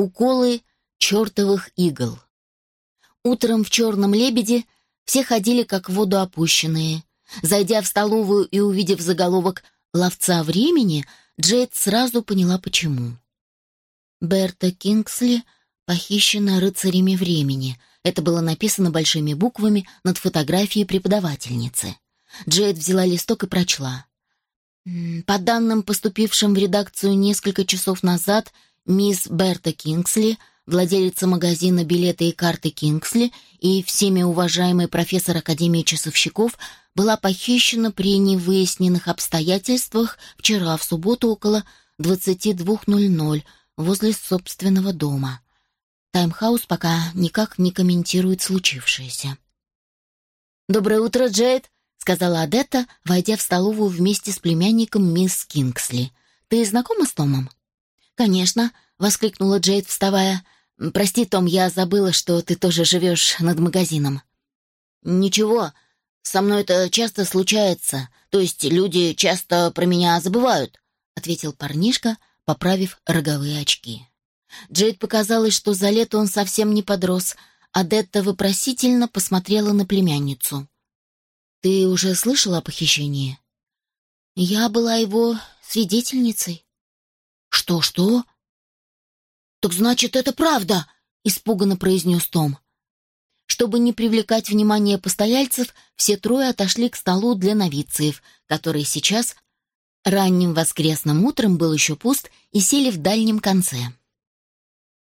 Уколы чертовых игл. Утром в «Черном лебеде» все ходили как в воду опущенные. Зайдя в столовую и увидев заголовок «Ловца времени», Джейд сразу поняла, почему. Берта Кингсли похищена рыцарями времени. Это было написано большими буквами над фотографией преподавательницы. Джейд взяла листок и прочла. По данным, поступившим в редакцию несколько часов назад, мисс Берта Кингсли, владелица магазина «Билеты и карты Кингсли» и всеми уважаемый профессор Академии часовщиков, была похищена при невыясненных обстоятельствах вчера в субботу около 22.00 возле собственного дома. Таймхаус пока никак не комментирует случившееся. «Доброе утро, Джейд!» — сказала Адетта, войдя в столовую вместе с племянником мисс Кингсли. «Ты знакома с Томом?» «Конечно», — воскликнула Джейд, вставая. «Прости, Том, я забыла, что ты тоже живешь над магазином». «Ничего, со мной это часто случается. То есть люди часто про меня забывают», — ответил парнишка, поправив роговые очки. Джейд показалось, что за лето он совсем не подрос, а Детта вопросительно посмотрела на племянницу. «Ты уже слышала о похищении?» «Я была его свидетельницей». «Что-что?» «Так значит, это правда!» — испуганно произнес Том. Чтобы не привлекать внимание постояльцев, все трое отошли к столу для новициев, который сейчас ранним воскресным утром был еще пуст, и сели в дальнем конце.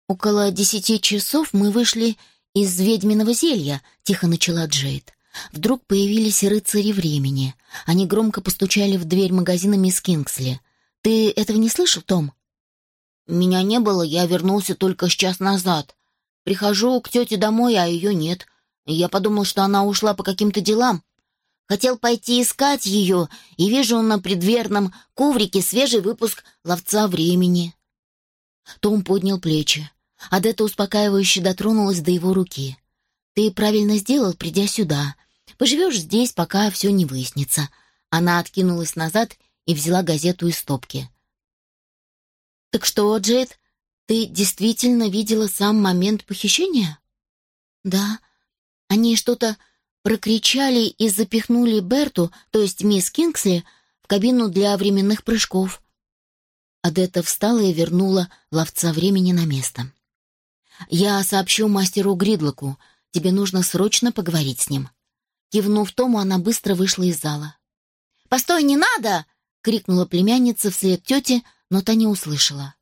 «Около десяти часов мы вышли из ведьминого зелья», — тихо начала Джейд. Вдруг появились рыцари времени. Они громко постучали в дверь магазина мисс Кингсли. «Ты этого не слышал, Том?» «Меня не было, я вернулся только с час назад. Прихожу к тете домой, а ее нет. Я подумал, что она ушла по каким-то делам. Хотел пойти искать ее, и вижу на предверном коврике свежий выпуск «Ловца времени». Том поднял плечи. Адетта успокаивающе дотронулась до его руки. «Ты правильно сделал, придя сюда. Поживешь здесь, пока все не выяснится». Она откинулась назад и взяла газету из стопки. «Так что, Джейд, ты действительно видела сам момент похищения?» «Да. Они что-то прокричали и запихнули Берту, то есть мисс Кингсли, в кабину для временных прыжков». Адетта встала и вернула ловца времени на место. «Я сообщу мастеру Гридлоку. Тебе нужно срочно поговорить с ним». Кивнув Тому, она быстро вышла из зала. «Постой, не надо!» — крикнула племянница вслед тете, но та не услышала.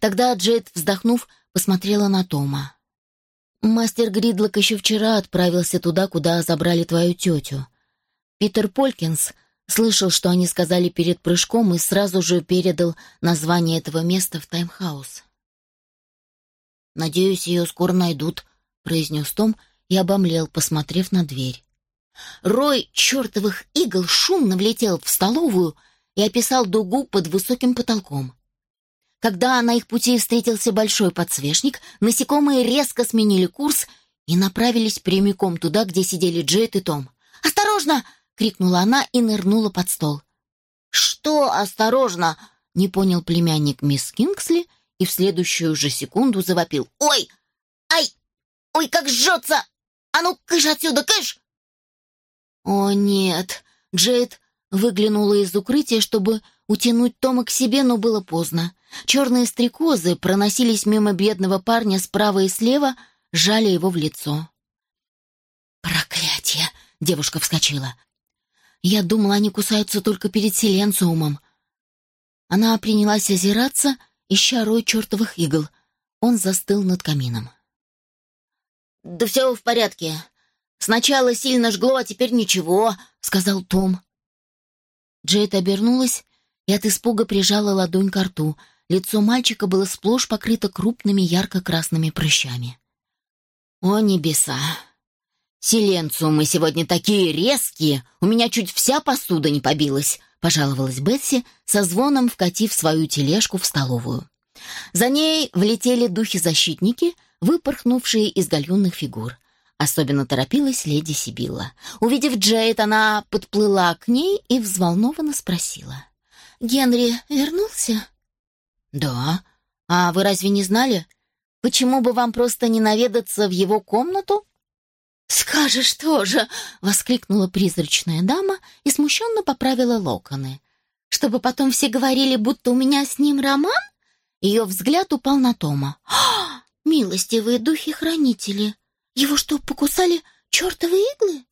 Тогда Джейд, вздохнув, посмотрела на Тома. «Мастер Гридлок еще вчера отправился туда, куда забрали твою тетю. Питер Полькинс слышал, что они сказали перед прыжком и сразу же передал название этого места в таймхаус. «Надеюсь, ее скоро найдут», — произнес Том и обомлел, посмотрев на дверь. Рой чертовых игл шумно влетел в столовую и описал дугу под высоким потолком. Когда на их пути встретился большой подсвечник, насекомые резко сменили курс и направились прямиком туда, где сидели Джейд и Том. «Осторожно!» — крикнула она и нырнула под стол. «Что осторожно?» — не понял племянник мисс Кингсли и в следующую же секунду завопил. «Ой! Ай! Ой, как жжется! А ну, кыш отсюда, кыш!» «О, нет!» Джейд выглянула из укрытия, чтобы утянуть Тома к себе, но было поздно. Черные стрекозы проносились мимо бедного парня справа и слева, жали его в лицо. «Проклятие!» — девушка вскочила. «Я думала, они кусаются только перед силенциумом». Она принялась озираться, ища рой чертовых игл. Он застыл над камином. «Да все в порядке. Сначала сильно жгло, а теперь ничего», — сказал Том. Джейд обернулась и от испуга прижала ладонь к рту. Лицо мальчика было сплошь покрыто крупными ярко-красными прыщами. «О, небеса! Силенциумы сегодня такие резкие! У меня чуть вся посуда не побилась!» — пожаловалась Бетси, со звоном вкатив свою тележку в столовую. За ней влетели духи-защитники, выпорхнувшие из гальюнных фигур. Особенно торопилась леди Сибилла. Увидев Джейд, она подплыла к ней и взволнованно спросила. «Генри вернулся?» «Да. А вы разве не знали? Почему бы вам просто не наведаться в его комнату?» «Скажешь тоже!» — воскликнула призрачная дама и смущенно поправила локоны. «Чтобы потом все говорили, будто у меня с ним роман?» Ее взгляд упал на Тома. «А, милостивые духи-хранители! Его что, покусали чертовы иглы?»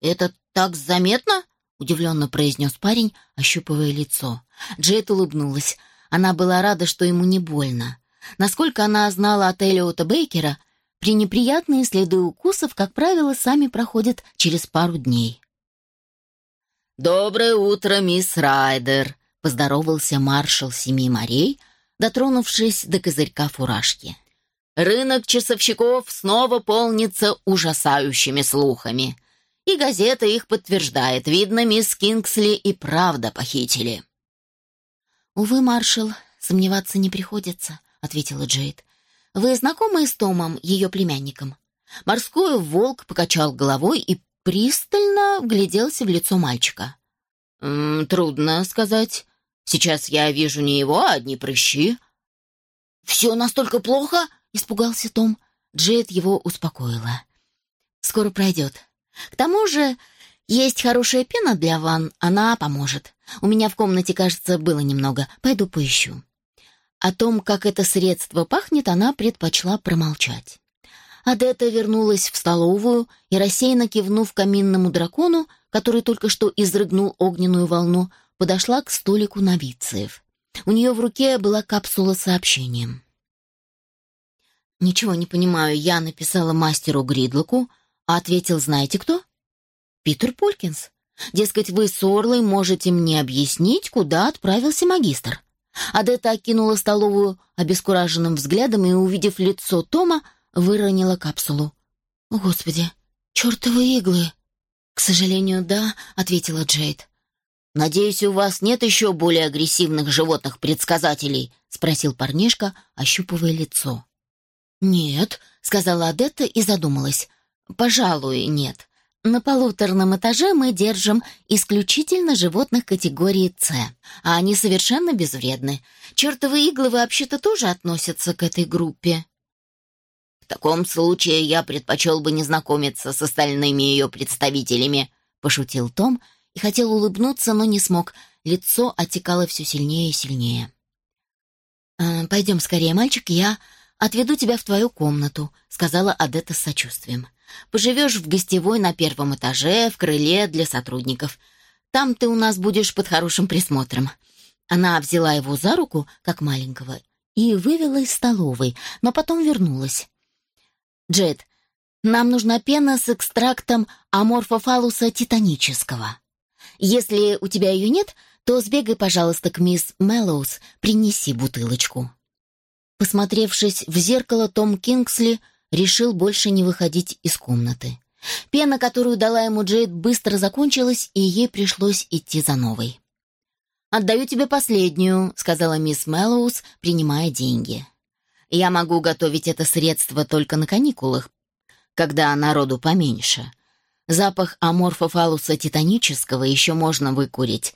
«Это так заметно?» — удивленно произнес парень, ощупывая лицо. Джейд улыбнулась. Она была рада, что ему не больно. Насколько она знала от Элиота Бейкера, пренеприятные следы укусов, как правило, сами проходят через пару дней. «Доброе утро, мисс Райдер!» — поздоровался маршал Семи морей, дотронувшись до козырька фуражки. «Рынок часовщиков снова полнится ужасающими слухами. И газета их подтверждает. Видно, мисс Кингсли и правда похитили». «Увы, маршал, сомневаться не приходится», — ответила Джейд. «Вы знакомы с Томом, ее племянником?» Морской волк покачал головой и пристально вгляделся в лицо мальчика. «М -м, «Трудно сказать. Сейчас я вижу не его, а одни прыщи». «Все настолько плохо?» — испугался Том. Джейд его успокоила. «Скоро пройдет. К тому же есть хорошая пена для ванн, она поможет. У меня в комнате, кажется, было немного. Пойду поищу». О том, как это средство пахнет, она предпочла промолчать. Адетта вернулась в столовую и, рассеянно кивнув каминному дракону, который только что изрыгнул огненную волну, подошла к столику новициев. У нее в руке была капсула с сообщением. «Ничего не понимаю, я написала мастеру Гридлоку, а ответил, знаете кто? Питер Полькинс. Дескать, вы с Орлой можете мне объяснить, куда отправился магистр. Адетта окинула столовую обескураженным взглядом и, увидев лицо Тома, выронила капсулу. «О, Господи, чертовы иглы!» «К сожалению, да», — ответила Джейд. «Надеюсь, у вас нет еще более агрессивных животных-предсказателей?» — спросил парнишка, ощупывая лицо. «Нет», — сказала Адетта и задумалась. «Пожалуй, нет. На полуторном этаже мы держим исключительно животных категории С, а они совершенно безвредны. Чертовы иглы вообще-то тоже относятся к этой группе. В таком случае я предпочел бы не знакомиться с остальными ее представителями, пошутил Том и хотел улыбнуться, но не смог. Лицо отекало все сильнее и сильнее. «Э, «Пойдем скорее, мальчик, я отведу тебя в твою комнату», — сказала Адетта с сочувствием. Поживешь в гостевой на первом этаже, в крыле для сотрудников. Там ты у нас будешь под хорошим присмотром». Она взяла его за руку, как маленького, и вывела из столовой, но потом вернулась. «Джет, нам нужна пена с экстрактом аморфофалуса титанического. Если у тебя ее нет, то сбегай, пожалуйста, к мисс Мэллоус, принеси бутылочку». Посмотревшись в зеркало, Том Кингсли — решил больше не выходить из комнаты. Пена, которую дала ему Джейд, быстро закончилась, и ей пришлось идти за новой. «Отдаю тебе последнюю», — сказала мисс Мэллоус, принимая деньги. «Я могу готовить это средство только на каникулах, когда народу поменьше. Запах аморфофалуса титанического еще можно выкурить,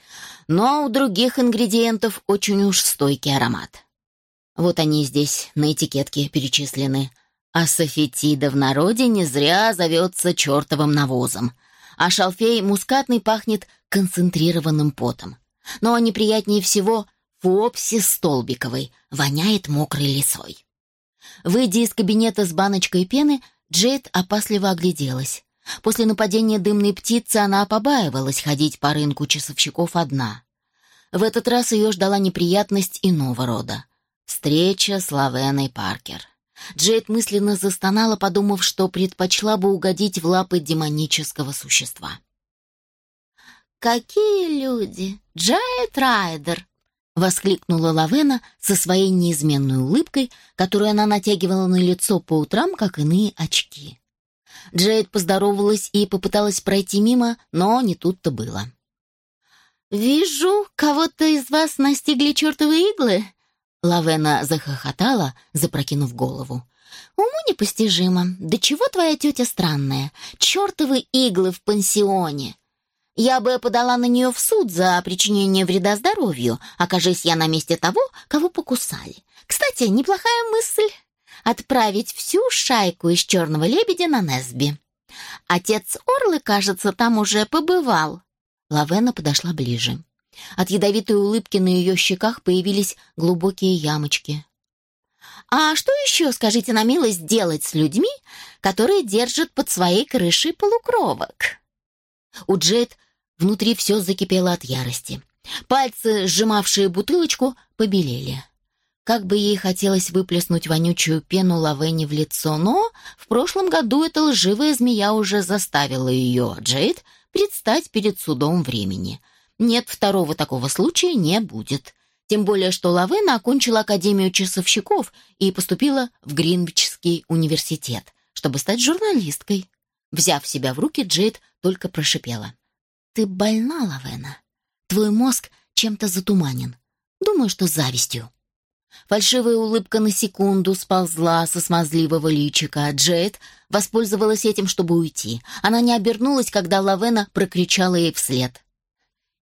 но у других ингредиентов очень уж стойкий аромат. Вот они здесь на этикетке перечислены. А софетида в народе не зря зовется чертовым навозом. А шалфей мускатный пахнет концентрированным потом. Но неприятнее всего фуопси столбиковой, воняет мокрой лисой. Выйдя из кабинета с баночкой пены, Джейд опасливо огляделась. После нападения дымной птицы она побаивалась ходить по рынку часовщиков одна. В этот раз ее ждала неприятность иного рода. Встреча с Лавеной Паркер. Джейд мысленно застонала, подумав, что предпочла бы угодить в лапы демонического существа. «Какие люди! Джейд Райдер!» — воскликнула Лавена со своей неизменной улыбкой, которую она натягивала на лицо по утрам, как иные очки. Джейд поздоровалась и попыталась пройти мимо, но не тут-то было. «Вижу, кого-то из вас настигли чертовы иглы. Лавена захохотала, запрокинув голову. «Уму непостижимо. Да чего твоя тетя странная? Чертовы иглы в пансионе! Я бы подала на нее в суд за причинение вреда здоровью, окажись я на месте того, кого покусали. Кстати, неплохая мысль — отправить всю шайку из «Черного лебедя» на Несби. Отец Орлы, кажется, там уже побывал. Лавена подошла ближе. От ядовитой улыбки на ее щеках появились глубокие ямочки. «А что еще, скажите на милость, делать с людьми, которые держат под своей крышей полукровок?» У Джейд внутри все закипело от ярости. Пальцы, сжимавшие бутылочку, побелели. Как бы ей хотелось выплеснуть вонючую пену Лавене в лицо, но в прошлом году эта лживая змея уже заставила ее, Джейд, предстать перед судом времени. Нет, второго такого случая не будет. Тем более, что Лавена окончила Академию часовщиков и поступила в Гринвичский университет, чтобы стать журналисткой. Взяв себя в руки, Джейд только прошипела. «Ты больна, Лавена. Твой мозг чем-то затуманен. Думаю, что завистью». Фальшивая улыбка на секунду сползла со смазливого личика. Джейд воспользовалась этим, чтобы уйти. Она не обернулась, когда Лавена прокричала ей вслед.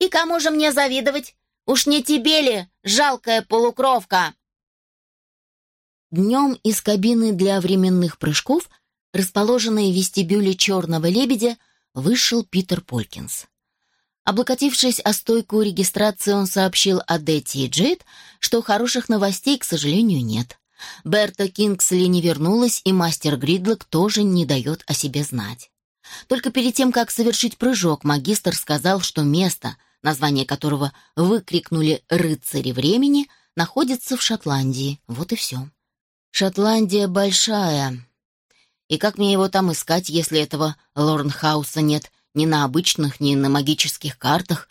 «И кому же мне завидовать? Уж не тебе ли, жалкая полукровка?» Днем из кабины для временных прыжков – расположенной в вестибюле «Черного лебедя», вышел Питер Полькинс. Облокотившись о стойку регистрации, он сообщил Адетти и Джейд, что хороших новостей, к сожалению, нет. Берта Кингсли не вернулась, и мастер Гридлок тоже не дает о себе знать. Только перед тем, как совершить прыжок, магистр сказал, что место, название которого выкрикнули «рыцари времени», находится в Шотландии. Вот и все. Шотландия большая, и как мне его там искать, если этого Лорнхауса нет ни на обычных, ни на магических картах?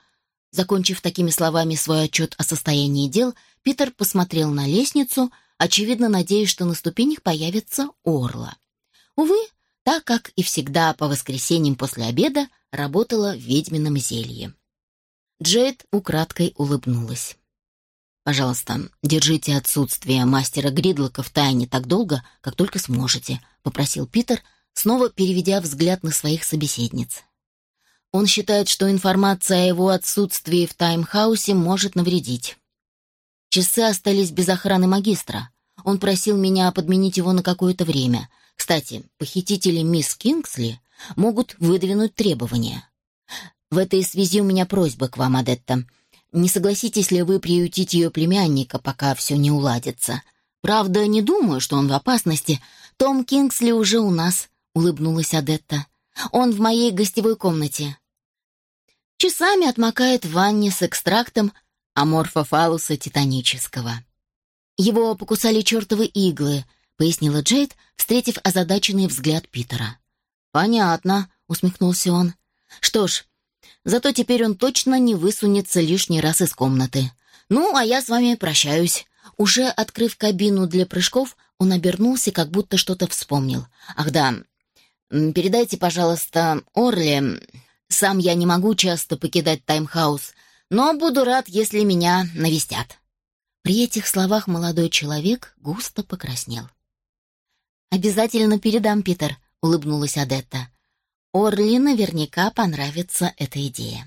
Закончив такими словами свой отчет о состоянии дел, Питер посмотрел на лестницу, очевидно надеясь, что на ступенях появится Орла. Увы, так как и всегда по воскресеньям после обеда работала ведьмином зелье. Джейд украдкой улыбнулась. «Пожалуйста, держите отсутствие мастера Гридлока в тайне так долго, как только сможете», — попросил Питер, снова переведя взгляд на своих собеседниц. Он считает, что информация о его отсутствии в таймхаусе может навредить. Часы остались без охраны магистра. Он просил меня подменить его на какое-то время. Кстати, похитители мисс Кингсли могут выдвинуть требования. В этой связи у меня просьба к вам, Адетта — не согласитесь ли вы приютить ее племянника, пока все не уладится? Правда, не думаю, что он в опасности. Том Кингсли уже у нас», — улыбнулась Адетта. «Он в моей гостевой комнате». Часами отмокает в ванне с экстрактом аморфофалуса титанического. «Его покусали чертовы иглы», — пояснила Джейд, встретив озадаченный взгляд Питера. «Понятно», — усмехнулся он. «Что ж, Зато теперь он точно не высунется лишний раз из комнаты. Ну, а я с вами прощаюсь. Уже открыв кабину для прыжков, он обернулся, как будто что-то вспомнил. Ах да, передайте, пожалуйста, Орли. Сам я не могу часто покидать таймхаус, но буду рад, если меня навестят. При этих словах молодой человек густо покраснел. «Обязательно передам, Питер», — улыбнулась Адетта. Орли наверняка понравится эта идея.